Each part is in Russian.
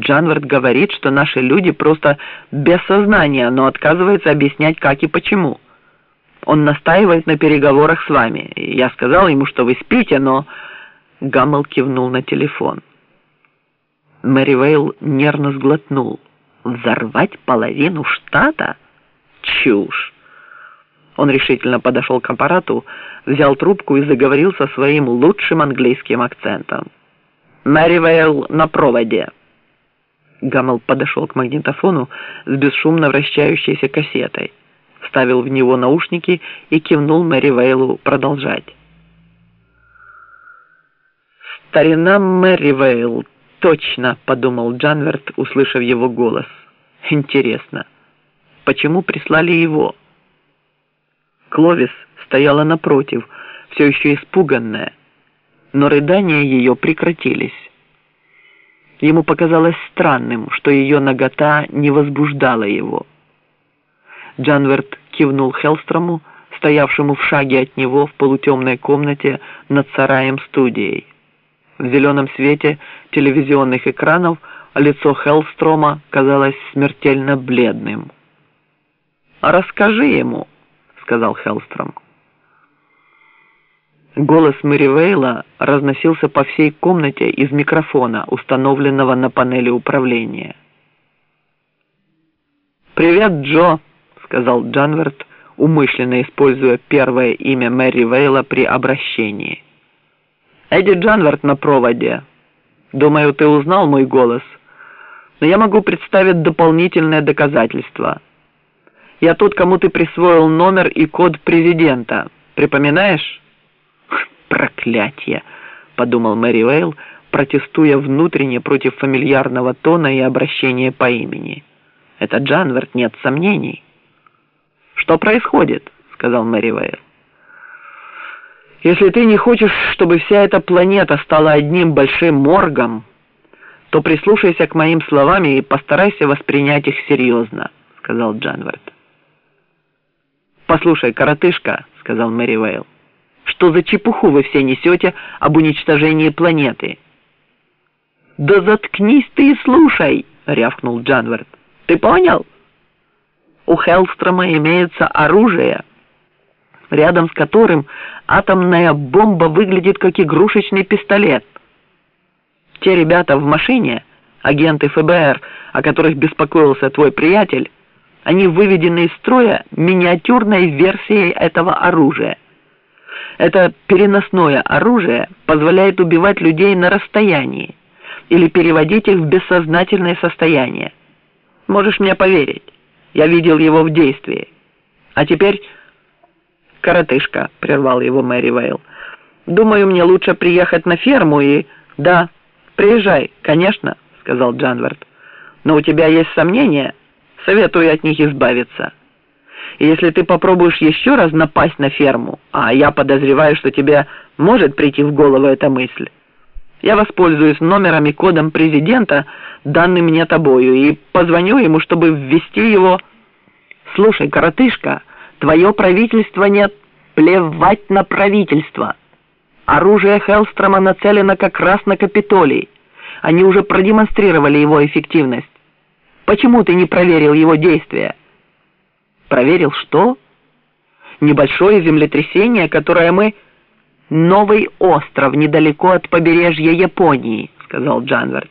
Джанвард говорит, что наши люди просто без сознания, но отказывается объяснять, как и почему. Он настаивает на переговорах с вами. Я сказал ему, что вы спите, но...» Гаммел кивнул на телефон. Мэри Вейл нервно сглотнул. «Взорвать половину штата? Чушь!» Он решительно подошел к аппарату, взял трубку и заговорил со своим лучшим английским акцентом. «Мэри Вейл на проводе!» Гаммел подошел к магнитофону с бесшумно вращающейся кассетой, вставил в него наушники и кивнул Мэри Вейлу продолжать. «Старина Мэри Вейл, точно!» — подумал Джанверт, услышав его голос. «Интересно, почему прислали его?» Кловис стояла напротив, все еще испуганная, но рыдания ее прекратились. Ему показалось странным, что ее нагота не возбуждала его. Джанверт кивнул Хелстрому, стоявшему в шаге от него в полутемной комнате над сараем-студией. В зеленом свете телевизионных экранов лицо Хелстрома казалось смертельно бледным. «Расскажи ему», — сказал Хелстром. Голос Мэри Вейла разносился по всей комнате из микрофона, установленного на панели управления. «Привет, Джо», — сказал Джанверт, умышленно используя первое имя Мэри Вейла при обращении. «Эдди Джанверт на проводе. Думаю, ты узнал мой голос, но я могу представить дополнительное доказательство. Я тот, кому ты присвоил номер и код президента. Припоминаешь?» «Проклятие!» — подумал Мэри Вейл, протестуя внутренне против фамильярного тона и обращения по имени. «Это Джанверт, нет сомнений». «Что происходит?» — сказал Мэри Вейл. «Если ты не хочешь, чтобы вся эта планета стала одним большим моргом, то прислушайся к моим словам и постарайся воспринять их серьезно», — сказал Джанверт. «Послушай, коротышка», — сказал Мэри Вейл, что за чепуху вы все несете об уничтожении планеты?» «Да заткнись ты и слушай!» — рявкнул Джанверт. «Ты понял? У Хеллстрома имеется оружие, рядом с которым атомная бомба выглядит как игрушечный пистолет. Те ребята в машине, агенты ФБР, о которых беспокоился твой приятель, они выведены из строя миниатюрной версией этого оружия. Это переносное оружие позволяет убивать людей на расстоянии или переводить их в бессознательное состояние. Можешь мне поверить, я видел его в действии. А теперь... «Коротышка», — прервал его Мэри Вейл. «Думаю, мне лучше приехать на ферму и...» «Да, приезжай, конечно», — сказал Джанвард. «Но у тебя есть сомнения? Советую от них избавиться». И если ты попробуешь еще раз напасть на ферму, а я подозреваю, что тебе может прийти в голову эта мысль, я воспользуюсь номером и кодом президента, данным мне тобою, и позвоню ему, чтобы ввести его... Слушай, коротышка, твое правительство нет... Плевать на правительство. Оружие Хеллстрома нацелено как раз на Капитолий. Они уже продемонстрировали его эффективность. Почему ты не проверил его действия? Проверил что? Небольшое землетрясение, которое мы... Новый остров недалеко от побережья Японии, сказал Джанверт.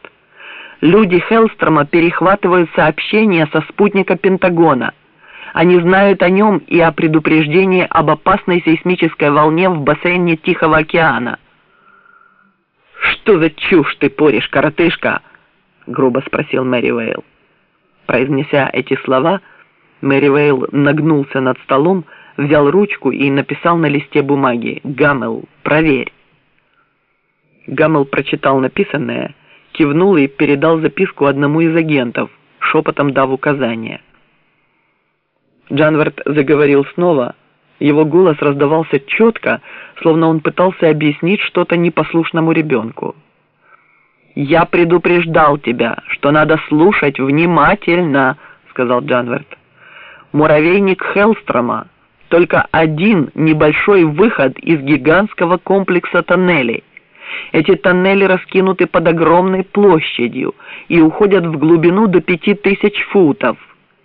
Люди Хелстрома перехватывают сообщения со спутника Пентагона. Они знают о нем и о предупреждении об опасной сейсмической волне в бассейне Тихого океана. «Что за чушь ты поришь, коротышка?» — грубо спросил Мэри Вейл. Произнеся эти слова, Мэри Вейл нагнулся над столом, взял ручку и написал на листе бумаги «Гаммел, проверь». Гаммел прочитал написанное, кивнул и передал записку одному из агентов, шепотом дав указания. Джанвард заговорил снова. Его голос раздавался четко, словно он пытался объяснить что-то непослушному ребенку. «Я предупреждал тебя, что надо слушать внимательно», — сказал Джанвард муравейник Хелстрома, только один небольшой выход из гигантского комплекса тоннелей. Эти тоннели раскинуты под огромной площадью и уходят в глубину до пяти тысяч футов.